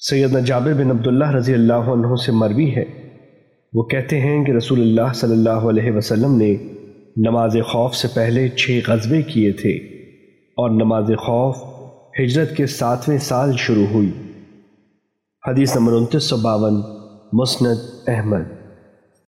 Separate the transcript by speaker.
Speaker 1: سیدنا جابر بن عبداللہ رضی اللہ عنہ سے مروی ہے۔ وہ کہتے ہیں کہ رسول اللہ صلی اللہ علیہ وسلم نے نماز خوف سے پہلے چھ غزبے کیے تھے اور نماز خوف ہجرت کے ساتویں سال شروع ہوئی۔ حدیث نمبر انتیس سو باون، مسند احمد۔